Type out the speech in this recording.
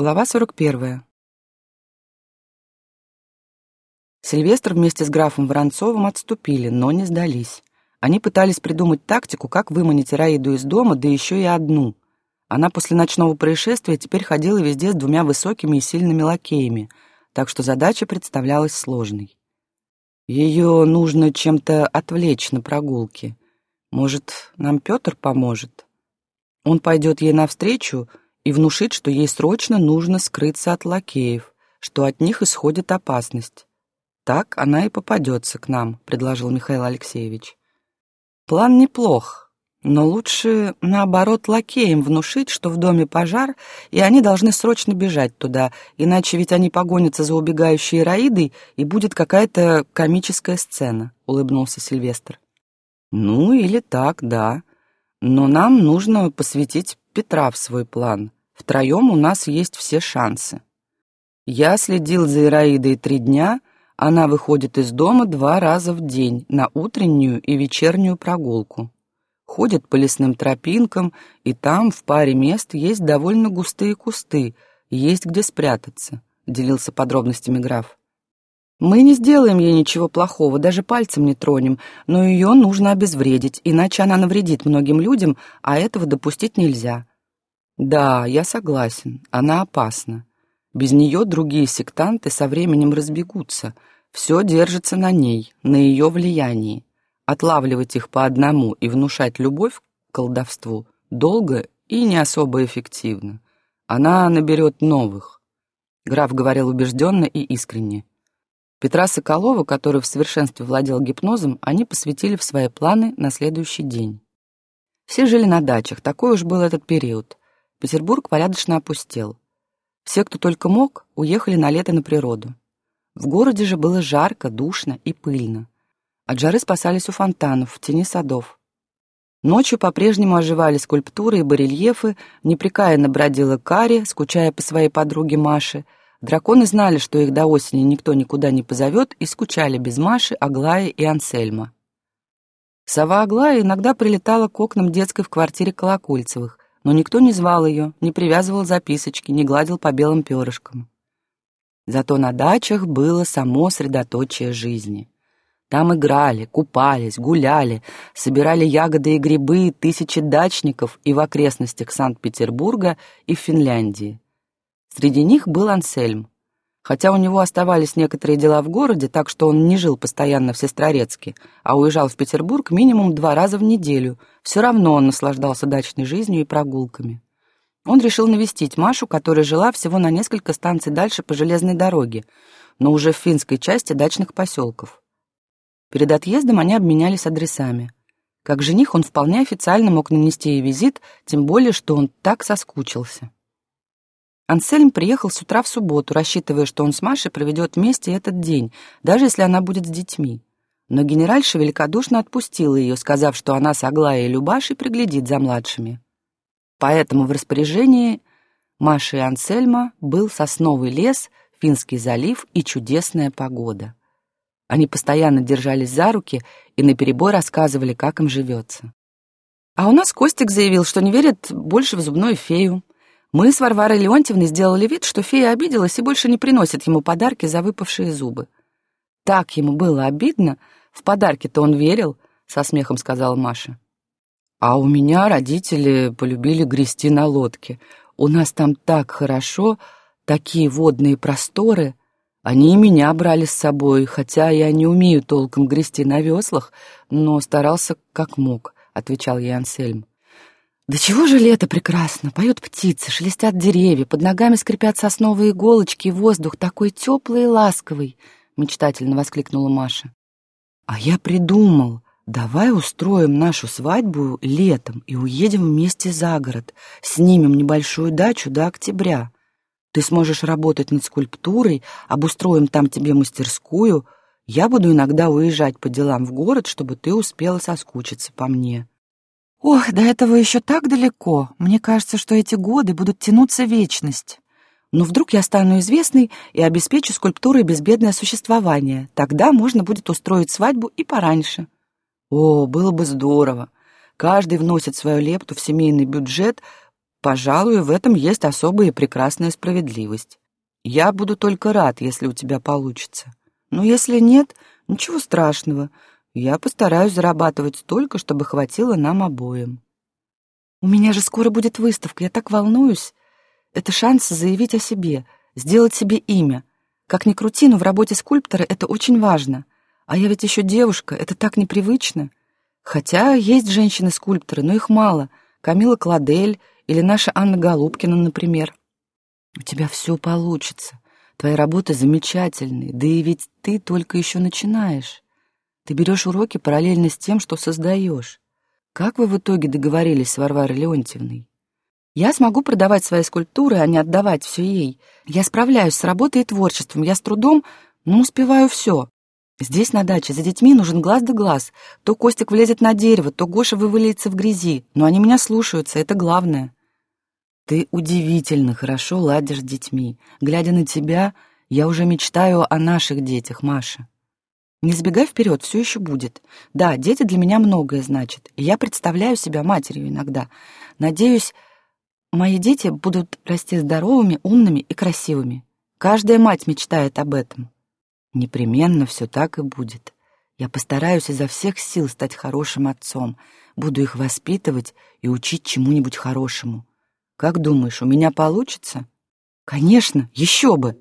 Глава 41. Сильвестр вместе с графом Воронцовым отступили, но не сдались. Они пытались придумать тактику, как выманить Ираиду из дома, да еще и одну. Она после ночного происшествия теперь ходила везде с двумя высокими и сильными лакеями, так что задача представлялась сложной. Ее нужно чем-то отвлечь на прогулке. Может, нам Петр поможет? Он пойдет ей навстречу и внушит, что ей срочно нужно скрыться от лакеев, что от них исходит опасность. Так она и попадется к нам, предложил Михаил Алексеевич. План неплох, но лучше, наоборот, лакеям внушить, что в доме пожар, и они должны срочно бежать туда, иначе ведь они погонятся за убегающей Раидой, и будет какая-то комическая сцена, улыбнулся Сильвестр. Ну, или так, да. Но нам нужно посвятить Петра в свой план. Втроем у нас есть все шансы. Я следил за Ираидой три дня, она выходит из дома два раза в день на утреннюю и вечернюю прогулку. Ходит по лесным тропинкам, и там, в паре мест, есть довольно густые кусты, есть где спрятаться, делился подробностями граф. Мы не сделаем ей ничего плохого, даже пальцем не тронем, но ее нужно обезвредить, иначе она навредит многим людям, а этого допустить нельзя. Да, я согласен, она опасна. Без нее другие сектанты со временем разбегутся. Все держится на ней, на ее влиянии. Отлавливать их по одному и внушать любовь к колдовству долго и не особо эффективно. Она наберет новых. Граф говорил убежденно и искренне. Петра Соколова, который в совершенстве владел гипнозом, они посвятили в свои планы на следующий день. Все жили на дачах, такой уж был этот период. Петербург порядочно опустел. Все, кто только мог, уехали на лето на природу. В городе же было жарко, душно и пыльно. От жары спасались у фонтанов, в тени садов. Ночью по-прежнему оживали скульптуры и барельефы, непрекаянно бродила Кари, скучая по своей подруге Маше. Драконы знали, что их до осени никто никуда не позовет, и скучали без Маши, Аглаи и Ансельма. Сова Аглая иногда прилетала к окнам детской в квартире Колокольцевых, но никто не звал ее, не привязывал записочки, не гладил по белым перышкам. Зато на дачах было само средоточие жизни. Там играли, купались, гуляли, собирали ягоды и грибы тысячи дачников и в окрестностях Санкт-Петербурга, и Финляндии. Среди них был Ансельм. Хотя у него оставались некоторые дела в городе, так что он не жил постоянно в Сестрорецке, а уезжал в Петербург минимум два раза в неделю, все равно он наслаждался дачной жизнью и прогулками. Он решил навестить Машу, которая жила всего на несколько станций дальше по железной дороге, но уже в финской части дачных поселков. Перед отъездом они обменялись адресами. Как жених он вполне официально мог нанести ей визит, тем более, что он так соскучился. Ансельм приехал с утра в субботу, рассчитывая, что он с Машей проведет вместе этот день, даже если она будет с детьми. Но генеральша великодушно отпустила ее, сказав, что она с Аглаей и Любашей приглядит за младшими. Поэтому в распоряжении Маши и Ансельма был сосновый лес, Финский залив и чудесная погода. Они постоянно держались за руки и наперебой рассказывали, как им живется. А у нас Костик заявил, что не верит больше в зубную фею, мы с Варварой Леонтьевной сделали вид, что фея обиделась и больше не приносит ему подарки за выпавшие зубы. Так ему было обидно, в подарки-то он верил, со смехом сказала Маша. А у меня родители полюбили грести на лодке. У нас там так хорошо, такие водные просторы. Они и меня брали с собой, хотя я не умею толком грести на веслах, но старался как мог, отвечал ей Ансельм. Да чего же лето прекрасно! Поют птицы, шелестят деревья, под ногами скрипят сосновые иголочки, и воздух такой теплый и ласковый, мечтательно воскликнула Маша. А я придумал, давай устроим нашу свадьбу летом и уедем вместе за город, снимем небольшую дачу до октября. Ты сможешь работать над скульптурой, обустроим там тебе мастерскую. Я буду иногда уезжать по делам в город, чтобы ты успела соскучиться по мне. Ох, до этого еще так далеко. Мне кажется, что эти годы будут тянуться вечность. Но вдруг я стану известной и обеспечу скульптурой безбедное существование. Тогда можно будет устроить свадьбу и пораньше. О, было бы здорово. Каждый вносит свою лепту в семейный бюджет, Пожалуй, в этом есть особая и прекрасная справедливость. Я буду только рад, если у тебя получится. Но если нет, ничего страшного. Я постараюсь зарабатывать столько, чтобы хватило нам обоим. У меня же скоро будет выставка, я так волнуюсь. Это шанс заявить о себе, сделать себе имя. Как ни крути, но в работе скульптора это очень важно. А я ведь еще девушка, это так непривычно. Хотя есть женщины-скульпторы, но их мало. Камила Кладель или наша Анна Голубкина, например. У тебя все получится. Твои работы замечательные, да и ведь ты только еще начинаешь. Ты берешь уроки параллельно с тем, что создаешь. Как вы в итоге договорились с Варварой Леонтьевной? Я смогу продавать свои скульптуры, а не отдавать все ей. Я справляюсь с работой и творчеством. Я с трудом, но успеваю все. Здесь, на даче, за детьми нужен глаз да глаз. То Костик влезет на дерево, то Гоша вывалится в грязи. Но они меня слушаются, это главное. Ты удивительно хорошо ладишь с детьми. Глядя на тебя, я уже мечтаю о наших детях, Маша. Не сбегай вперед, все еще будет. Да, дети для меня многое значат, и я представляю себя матерью иногда. Надеюсь, мои дети будут расти здоровыми, умными и красивыми. Каждая мать мечтает об этом. Непременно все так и будет. Я постараюсь изо всех сил стать хорошим отцом, буду их воспитывать и учить чему-нибудь хорошему. Как думаешь, у меня получится? Конечно, еще бы.